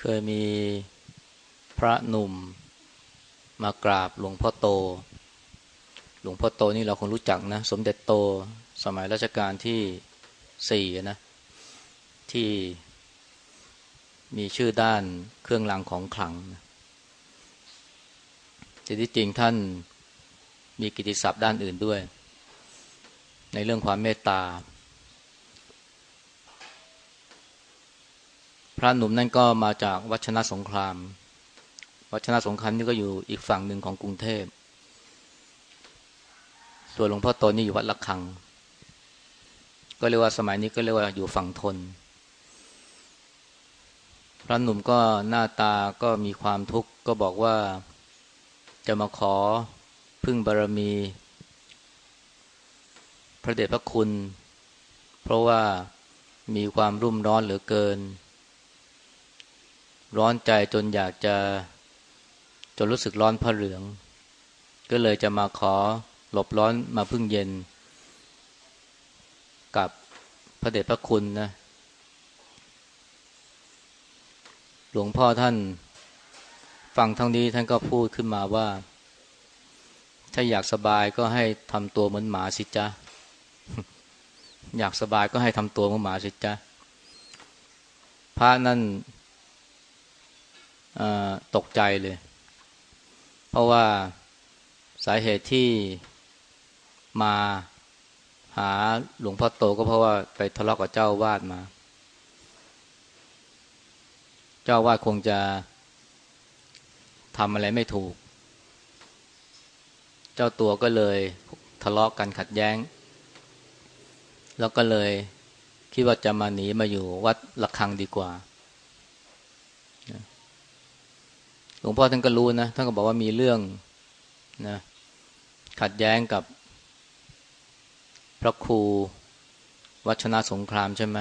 เคยมีพระหนุ่มมากราบหลวงพ่อโต หลวงพ่อโตนี่เราคงรู้จักนะ สมเด็จโตสมัยรัชกาลที่สี่นะ ที่มีชื่อด้านเครื่องรางของขลังแต่ที่จริงท่านมีกิติศัพท์ด้านอื่นด้วย ในเรื่องความเมตตา พระหนุ่มนั่นก็มาจากวัชนะสงคราม วัชนะสงครามนี่ก็อยู่อีกฝั่งหนึ่งของกรุงเทพ ส่วนหลวงพ่อโตนี่อยู่วัดละคัง ก็เรียกว่าสมัยนี้ก็เรียกว่าอยู่ฝั่งทน พระหนุ่มก็หน้าตาก็มีความทุกข์ก็บอกว่าจะมาขอพึ่งบารมี พระเดชพระคุณ เพราะว่ามีความรุ่มร้อนเหลือเกิน ร้อนใจจนอยากจะ จนรู้สึกร้อนพระเหลือง ก็เลยจะมาขอหลบร้อนมาพึ่งเย็น กับพระเดชพระคุณนะ หลวงพ่อท่าน ฟังทั้งนี้ท่านก็พูดขึ้นมาว่า ถ้าอยากสบายก็ให้ทำตัวเหมือนหมาสิจ๊ะอยากสบายก็ให้ทำตัวเหมือนหมาสิจ๊ะพระนั่น ตกใจเลย เพราะว่าสาเหตุที่มาหาหลวงพ่อโตก็เพราะว่าไปทะเลาะกับเจ้าวาดมา เจ้าวาดคงจะทำอะไรไม่ถูก เจ้าตัวก็เลยทะเลาะกันขัดแย้ง แล้วก็เลยคิดว่าจะมาหนีมาอยู่วัดละคังดีกว่า ห ลวงพ่อท่านก็รู้นะท่านก็บอกว่ามีเรื่องนะขัดแย้งกับพระครูวัชนาสงครามใช่ไหม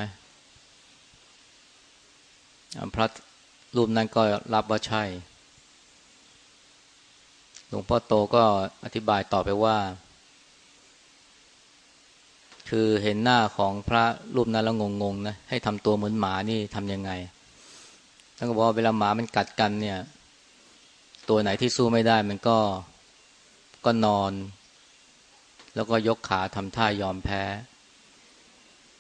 พระรูปนั้นก็รับว่าใช่ หลวงพ่อโตก็อธิบายต่อไปว่า คือเห็นหน้าของพระรูปนั้นแล้วงงๆนะให้ทำตัวเหมือนหมานี่ทำยังไงท่านก็บอกว่าเวลาหมามันกัดกันเนี่ย ตัวไหนที่สู้ไม่ได้มันก็ก็นอน แล้วก็ยกขาทำท่ายอมแพ้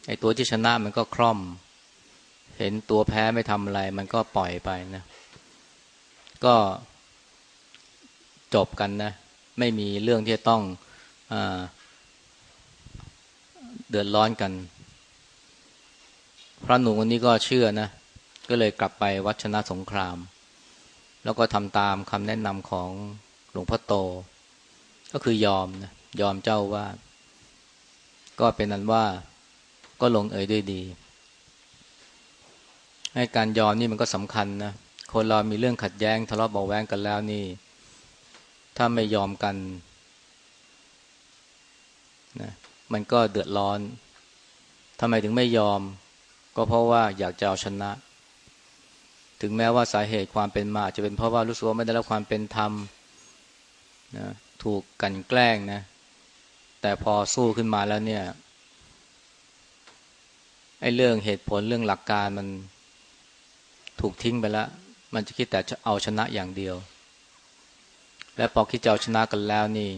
ไอ้ตัวที่ชนะมันก็คล่อม เห็นตัวแพ้ไม่ทำอะไร มันก็ปล่อยไปนะ ก็จบกันนะ ไม่มีเรื่องที่จะต้องอเดือดร้อนกัน พระหนุ่มคนนี้ก็เชื่อนะ ก็เลยกลับไปวัชนะสงคราม แล้วก็ทำตามคำแนะนำของหลวงพ่อโต ก็คือยอมนะยอมเจ้าว่า ก็เป็นนั้นว่าก็ลงเอยด้วยดี ให้การยอมนี่มันก็สำคัญนะคนเรามีเรื่องขัดแย้งทะเลาะเบาแวงกันแล้วนี่ ถ้าไม่ยอมกันนะมันก็เดือดร้อนทำไมถึงไม่ยอม ก็เพราะว่าอยากจะเอาชนะ ถึงแม้ว่าสาเหตุความเป็นมาจะเป็นเพราะว่ารู้สึกว่าไม่ได้รับความเป็นธรรมนะถูกกันแกล้งนะ แต่พอสู้ขึ้นมาแล้วเนี่ยไอ้เรื่องเหตุผลเรื่องหลักการมันถูกทิ้งไปแล้ว มันจะคิดแต่เอาชนะอย่างเดียว และพอคิดจะเอาชนะกันแล้วนี่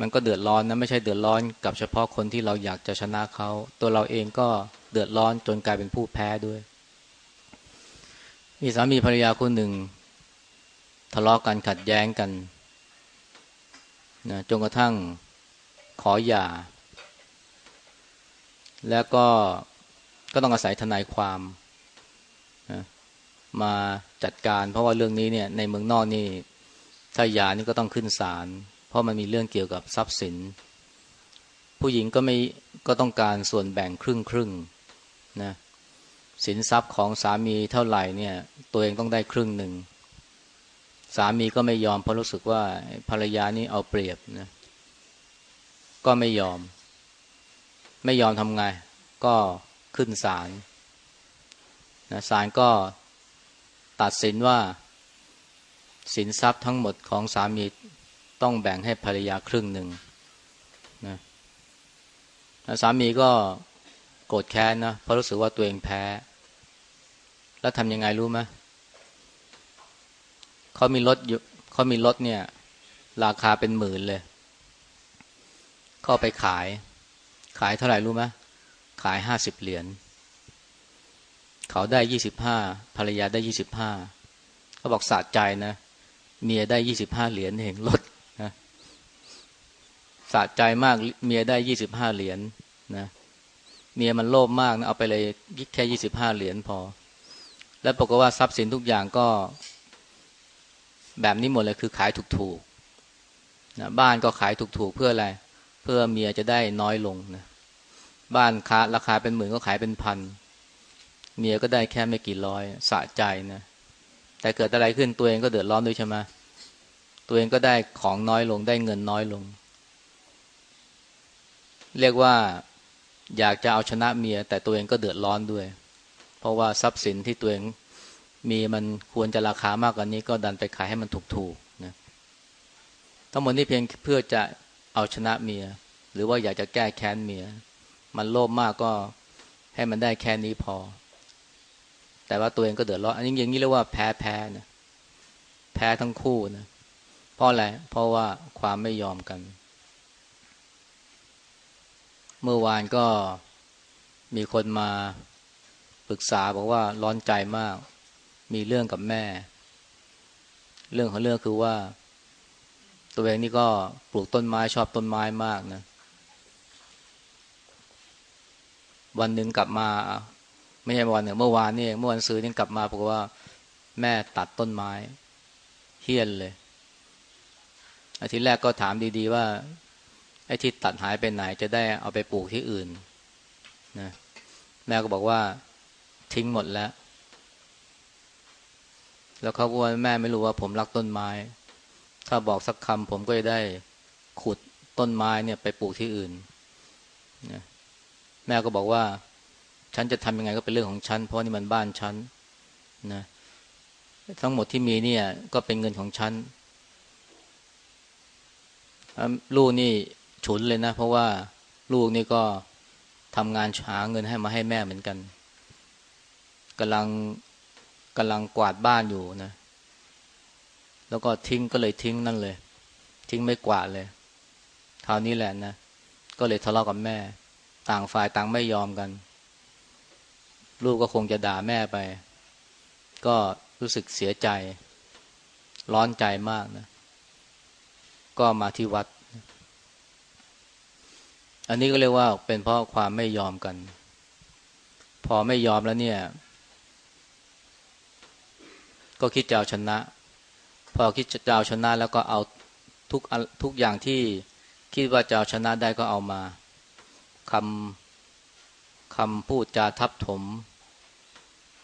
มันก็เดือดร้อนนะ ไม่ใช่เดือดร้อนกับเฉพาะคนที่เราอยากจะชนะเขา ตัวเราเองก็เดือดร้อนจนกลายเป็นผู้แพ้ด้วย มีสามีภรรยาคนหนึ่ง ทะเลาะกันขัดแย้งกันนะจนกระทั่งขอหย่า แล้วก็ก็ต้องอาศัยทนายความนะมาจัดการ เพราะว่าเรื่องนี้เนี่ยในเมืองนอกนี่ถ้าหย่านี่ก็ต้องขึ้นศาลเพราะมันมีเรื่องเกี่ยวกับทรัพย์สิน ผู้หญิงก็ไม่ก็ต้องการส่วนแบ่งครึ่งครึ่งนะ สินทรัพย์ของสามีเท่าไหร่เนี่ย ตัวเองต้องได้ครึ่งหนึ่ง สามีก็ไม่ยอมเพราะรู้สึกว่าภรรยานี่เอาเปรียบนะก็ไม่ยอม ไม่ยอมทำไง ก็ขึ้นศาลนะศาลก็ตัดสินว่าสินทรัพย์ทั้งหมดของสามีต้องแบ่งให้ภรรยาครึ่งหนึ่งนะสามีก็ โกรธแค้นนะเพราะรู้สึกว่าตัวเองแพ้ แล้วทำยังไงรู้ไหมเขามีรถอยู่เขามีรถเนี่ย ราคาเป็นหมื่นเลยก็ไปขาย ขายเท่าไหร่รู้ไหมขายห้าสิบเหรียญเขาได้ยี่สิบห้าภรรยาได้ยี่สิบห้าเขาบอกสะใจนะเมียได้ยี่สิบห้าเหรียญเห็นรถนะสะใจมากเมียได้ยี่สิบห้าเหรียญนะ เมียมันโลภมากนะเอาไปเลยแค่ยี่สิบห้าเหรียญพอ แล้วปรากฏว่าทรัพย์สินทุกอย่างก็ แบบนี้หมดเลยคือขายถูกๆนะบ้านก็ขายถูกๆเพื่ออะไร เพื่อเมียจะได้น้อยลงนะบ้านค้าราคาเป็นหมื่นก็ขายเป็นพันเมียก็ได้แค่ไม่กี่ร้อยสะใจนะแต่เกิดอะไรขึ้นตัวเองก็เดือดร้อนด้วยใช่ไหมตัวเองก็ได้ของน้อยลงได้เงินน้อยลง เรียกว่า อยากจะเอาชนะเมีย แต่ตัวเองก็เดือดร้อนด้วย เพราะว่าทรัพย์สินที่ตัวเองมีมันควรจะราคามากกว่านี้ ก็ดันไปขายให้มันถูกๆนะทั้งหมดนี้เพียงเพื่อจะเอาชนะเมีย หรือว่าอยากจะแก้แค้นเมีย มันโลภมากก็ให้มันได้แค่นี้พอ แต่ว่าตัวเองก็เดือดร้อนอันนี้อย่างนี้เรียกว่าแพ้แพ้นะแพ้ทั้งคู่นะเพราะอะไรเพราะว่าความไม่ยอมกัน เมื่อวานก็มีคนมาปรึกษาบอกว่าร้อนใจมาก มีเรื่องกับแม่ เรื่องของเรื่องคือว่า ตัวเองนี่ก็ปลูกต้นไม้ชอบต้นไม้มากนะ วันหนึ่งกลับมา ไม่ใช่วันหนึ่งเมื่อวานนี่เมื่อวันซื้อนี่กลับมาบอกว่า แม่ตัดต้นไม้เฮี้ยนเลยอาทิตย์แรกก็ถามดีๆว่า ไอ้ที่ตัดหายไปไหนจะได้เอาไปปลูกที่อื่นนะแม่ก็บอกว่าทิ้งหมดแล้ว แล้วเขาบอกว่าแม่ไม่รู้ว่าผมรักต้นไม้ ถ้าบอกสักคำผมก็จะได้ขุดต้นไม้เนี่ยไปปลูกที่อื่นนะแม่ก็บอกว่า ฉันจะทำยังไงก็เป็นเรื่องของฉัน เพราะนี่มันบ้านฉันนะทั้งหมดที่มีเนี่ย ก็เป็นเงินของฉันลูกนี่ ฉุนเลยนะ เพราะว่าลูกนี่ก็ทำงานหาเงินให้มาให้แม่เหมือนกันกำลังกำลังกวาดบ้านอยู่นะ แล้วก็ทิ้งก็เลยทิ้งนั่นเลย ทิ้งไม่กวาดเลยคราวนี้แหละนะ ก็เลยทะเลาะกับแม่ ต่างฝ่ายต่างไม่ยอมกัน ลูกก็คงจะด่าแม่ไป ก็รู้สึกเสียใจ ร้อนใจมากนะ ก็มาที่วัด อันนี้ก็เรียกว่าเป็นเพราะความไม่ยอมกัน พอไม่ยอมแล้วเนี่ย ก็คิดจะเอาชนะ พอคิดจะเอาชนะแล้วก็เอาทุกทุกอย่างที่คิดว่าจะเอาชนะได้ก็เอามาคำคำพูดจาทับถม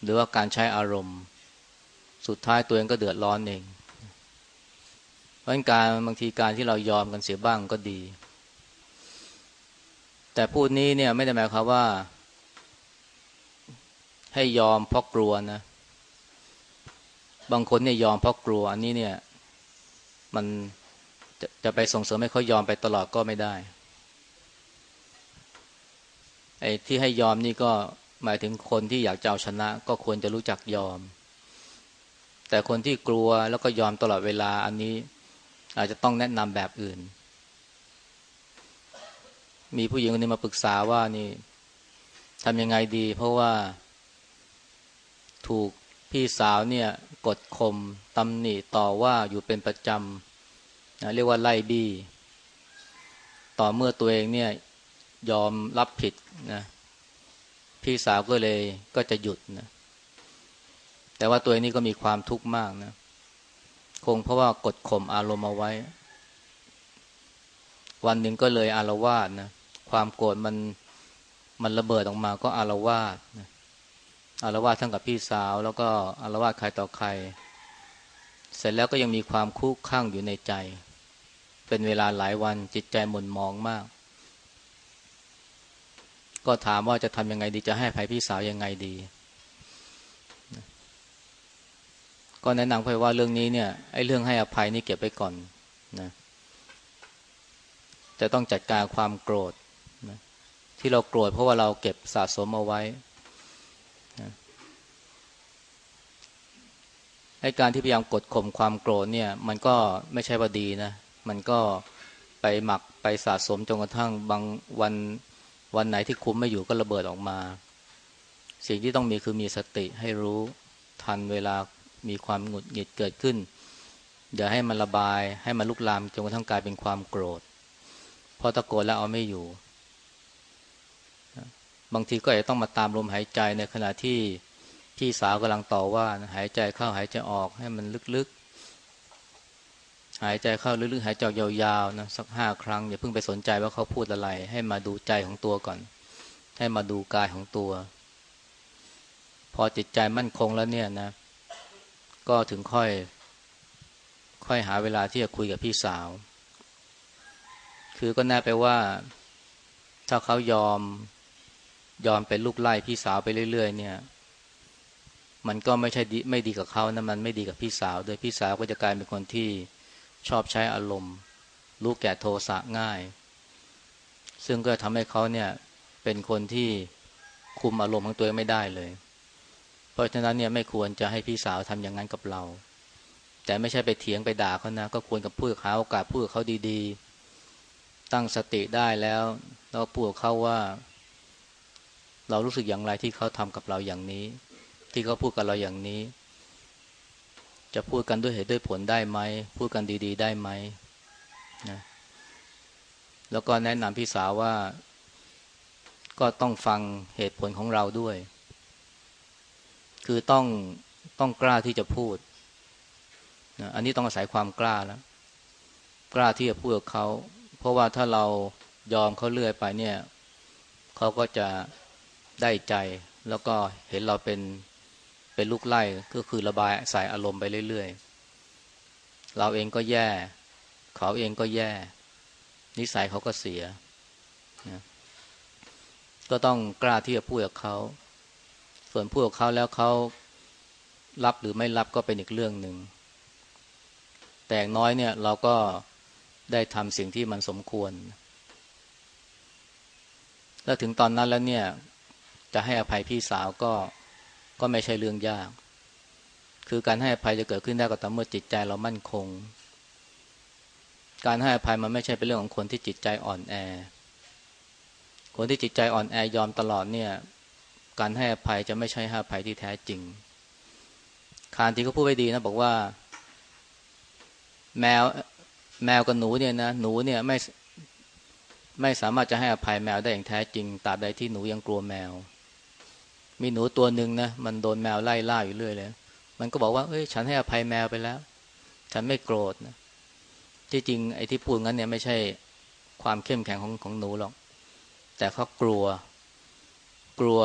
หรือว่าการใช้อารมณ์ สุดท้ายตัวเองก็เดือดร้อนเองเพราะการบางทีการที่เรายอมกันเสียบ้างก็ดี แต่พูดนี้เนี่ยไม่ได้หมายความว่า ให้ยอมเพราะกลัวนะ บางคนเนี่ยยอมเพราะกลัว อันนี้เนี่ย มันจะจะไปส่งเสริมให้เขายอมไปตลอดก็ไม่ได้ไอ้ที่ให้ยอมนี่ก็หมายถึงคนที่อยากจะเอาชนะ ก็ควรจะรู้จักยอม แต่คนที่กลัวแล้วก็ยอมตลอดเวลาอันนี้ อาจจะต้องแนะนำแบบอื่น มีผู้หญิงคนนี้มาปรึกษาว่านี่ทำยังไงดี เพราะว่า ถูกพี่สาวเนี่ย กดข่มตำหนิต่อว่าอยู่เป็นประจำนะเรียกว่าไล่บี้ต่อเมื่อตัวเองเนี่ย ยอมรับผิดนะ พี่สาวก็เลยก็จะหยุดนะแต่ว่าตัวเองนี้ก็มีความทุกข์มากนะ คงเพราะว่ากดข่มอารมณ์เอาไว้ วันหนึ่งก็เลยอารวาสนะ ความโกรธมันมันระเบิดออกมาก็อารวาสอารวาสทั้งกับพี่สาว แล้วก็อารวาสใครต่อใคร เสร็จแล้วก็ยังมีความคุกข้างอยู่ในใจ เป็นเวลาหลายวันจิตใจหม่นมองมาก ก็ถามว่าจะทำยังไงดีจะให้ภัยพี่สาวยังไงดี ก็แนะนำไปว่าเรื่องนี้เนี่ยไอ้เรื่องให้อภัยนี่เก็บไว้ก่อนนะจะต้องจัดการความโกรธ ที่เราโกรธเพราะว่าเราเก็บสะสมเอาไว้นะให้การที่พยายามกดข่มความโกรธเนี่ย มันก็ไม่ใช่ว่าดีนะ มันก็ไปหมักไปสะสมจนกระทั่งบางวันวันไหนที่คุมไม่อยู่ก็ระเบิดออกมา สิ่งที่ต้องมีคือมีสติให้รู้ทันเวลามีความหงุดหงิดเกิดขึ้นอย่าให้มันระบายให้มันลุกลามจนกระทั่งกลายเป็นความโกรธพอตะโกนแล้วเอาไม่อยู่ บางทีก็อาจจะต้องมาตามลมหายใจในขณะที่พี่สาวกำลังต่อว่าหายใจเข้าหายใจออกให้มันลึกๆ หายใจเข้าลึกๆ หายใจยาวๆนะสักห้าครั้งอย่าเพิ่งไปสนใจว่าเขาพูดอะไร ให้มาดูใจของตัวก่อน ให้มาดูกายของตัว พอจิตใจมั่นคงแล้วเนี่ยนะ ก็ถึงค่อย ค่อยหาเวลาที่จะคุยกับพี่สาว คือก็แน่ไปว่า ถ้าเขายอม ยอมเป็นลูกไล่พี่สาวไปเรื่อย ๆ เนี่ย มันก็ไม่ใช่ดีไม่ดีกับเขานะมันไม่ดีกับพี่สาวโดยพี่สาวก็จะกลายเป็นคนที่ชอบใช้อารมณ์รู้แก่โทสะง่าย ซึ่งก็ทำให้เขาเนี่ยเป็นคนที่คุมอารมณ์ของตัวเองไม่ได้เลย เพราะฉะนั้นเนี่ยไม่ควรจะให้พี่สาวทำอย่างนั้นกับเรา แต่ไม่ใช่ไปเถียงไปด่าเขานะก็ควรกับพูดเขาโอกาสพูดเขาดีๆ ตั้งสติได้แล้วแล้วพูดเขาว่า เรารู้สึกอย่างไรที่เขาทำกับเราอย่างนี้ ที่เขาพูดกับเราอย่างนี้ จะพูดกันด้วยเหตุด้วยผลได้ไหมพูดกันดี ๆ ได้ไหมนะแล้วก็แนะนำพี่สาวว่า ก็ต้องฟังเหตุผลของเราด้วย คือต้องต้องกล้าที่จะพูดนะอันนี้ต้องอาศัยความกล้าแล้วกล้าที่จะพูดกับเขา เพราะว่าถ้าเรายอมเขาเลื่อยไปเนี่ย เขาก็จะ ได้ใจ แล้วก็เห็นเราเป็นเป็นลูกไล่ก็คือระบายใส่อารมณ์ไปเรื่อยๆ เราเองก็แย่ เขาเองก็แย่ นิสัยเขาก็เสียนะก็ต้องกล้าที่จะพูดกับเขา ส่วนพูดกับเขาแล้วเขารับหรือไม่รับก็เป็นอีกเรื่องหนึ่ง แต่น้อยเนี่ยเราก็ได้ทำสิ่งที่มันสมควร แล้วถึงตอนนั้นแล้วเนี่ย จะให้อภัยพี่สาวก็ก็ไม่ใช่เรื่องยาก คือการให้อภัยจะเกิดขึ้นได้ก็ต่อเมื่อจิตใจเรามั่นคง การให้อภัยมันไม่ใช่เป็นเรื่องของคนที่จิตใจอ่อนแอ คนที่จิตใจอ่อนแอยอมตลอดเนี่ย การให้อภัยจะไม่ใช่ให้อภัยที่แท้จริง คานที่เขาพูดไว้ดีนะบอกว่า แมวแมวกับหนูเนี่ยนะหนูเนี่ยไม่ไม่สามารถจะให้อภัยแมวได้อย่างแท้จริงตราบใดที่หนูยังกลัวแมว มีหนูตัวหนึ่งนะมันโดนแมวไล่ล่าอยู่เรื่อยเลยมันก็บอกว่าเอ้ย ฉันให้อภัยแมวไปแล้ว ฉันไม่โกรธนะที่จริงไอ้ที่พูดงั้นเนี่ยไม่ใช่ความเข้มแข็งของของหนูหรอก แต่เขากลัว กลัว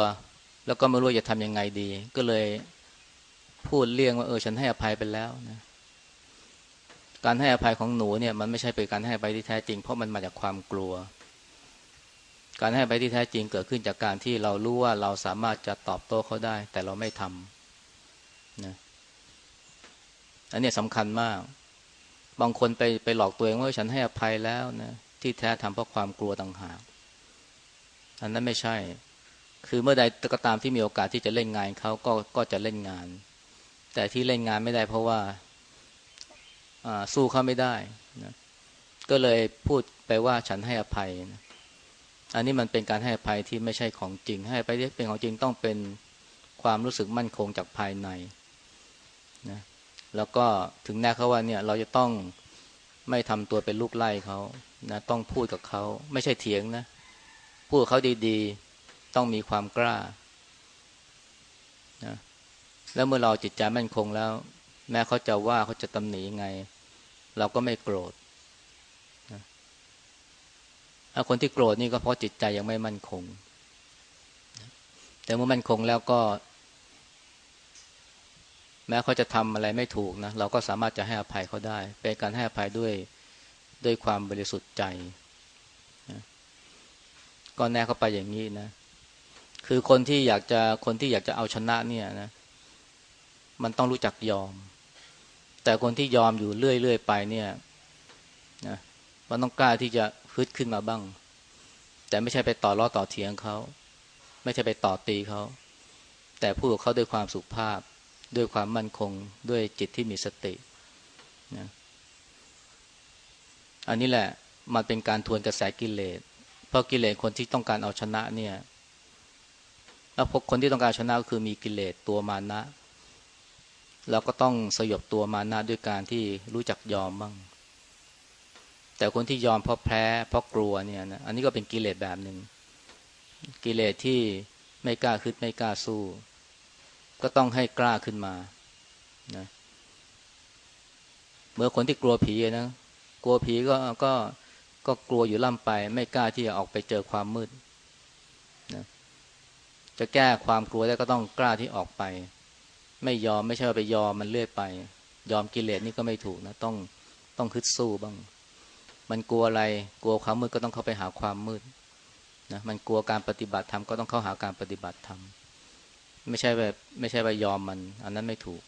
แล้วก็ไม่รู้จะทำยังไงดี ก็เลยพูดเลี่ยงว่าเออ ฉันให้อภัยไปแล้วนะการให้อภัยของหนูเนี่ย มันไม่ใช่เป็นการให้อภัยที่แท้จริงเพราะมันมาจากความกลัว การให้อภัยที่แท้จริงเกิดขึ้นจากการที่เรารู้ว่าเราสามารถจะตอบโต้เขาได้ แต่เราไม่ทำนะอันนี้สำคัญมาก บางคนไปไปหลอกตัวเองว่าฉันให้อภัยแล้วนะที่แท้ทำเพราะความกลัวต่างหากอันนั้นไม่ใช่ คือเมื่อใดก็ตามที่มีโอกาสที่จะเล่นงานเขาก็ก็จะเล่นงาน แต่ที่เล่นงานไม่ได้เพราะว่าสู้เขาไม่ได้นะก็เลยพูดไปว่าฉันให้อภัยนะ อันนี้มันเป็นการให้ภัยที่ไม่ใช่ของจริง ให้ไปเรียกเป็นของจริงต้องเป็นความรู้สึกมั่นคงจากภายในนะแล้วก็ถึงแน่เขาว่าเนี่ยเราจะต้องไม่ทำตัวเป็นลูกไล่เขานะต้องพูดกับเขาไม่ใช่เถียงนะ พูดเขาดีๆ ต้องมีความกล้านะแล้วเมื่อเราจิตใจมั่นคงแล้ว แม้เขาจะว่าเขาจะตำหนิยังไง เราก็ไม่โกรธ คนที่โกรธนี่ก็เพราะจิตใจยังไม่มั่นคง แต่เมื่อมั่นคงแล้วก็ แม้เขาจะทำอะไรไม่ถูกนะเราก็สามารถจะให้อภัยเขาได้ เป็นการให้อภัยด้วยด้วยความบริสุทธิ์ใจนะก็แน่เข้าไปอย่างนี้นะ คือคนที่อยากจะคนที่อยากจะเอาชนะเนี่ยนะ มันต้องรู้จักยอม แต่คนที่ยอมอยู่เรื่อยๆไปเนี่ยนะมันต้องกล้าที่จะ ฮึดขึ้นมาบ้าง แต่ไม่ใช่ไปต่อล้อต่อเถียงเขา ไม่ใช่ไปต่อตีเขา แต่พูดกับเขาด้วยความสุภาพ ด้วยความมั่นคง ด้วยจิตที่มีสตินะอันนี้แหละมันเป็นการทวนกระแสกิเลส เพราะกิเลสคนที่ต้องการเอาชนะเนี่ย แล้วพวกคนที่ต้องการชนะก็คือมีกิเลสตัวมานะ เราก็ต้องสยบตัวมานะด้วยการที่รู้จักยอมบ้าง แต่คนที่ยอมเพราะแพ้เพราะกลัวเนี่ยนะอันนี้ก็เป็นกิเลสแบบหนึ่งกิเลสที่ไม่กล้าคิดไม่กล้าสู้ ก็ต้องให้กล้าขึ้นมานะเมื่อคนที่กลัวผีนะกลัวผีก็ก็ก็กลัวอยู่ล่ำไป ไม่กล้าที่จะออกไปเจอความมืดนะจะแก้ความกลัวได้ก็ต้องกล้าที่ออกไป ไม่ยอมไม่ใช่ไปยอมมันเลื่อยไป ยอมกิเลสนี่ก็ไม่ถูกนะ ต้องต้องคึดสู้บ้าง มันกลัวอะไร กลัวความมืดก็ต้องเข้าไปหาความมืดนะมันกลัวการปฏิบัติธรรมก็ต้องเข้าหาการปฏิบัติธรรมไม่ใช่แบบไม่ใช่ไปยอมมัน อันนั้นไม่ถูก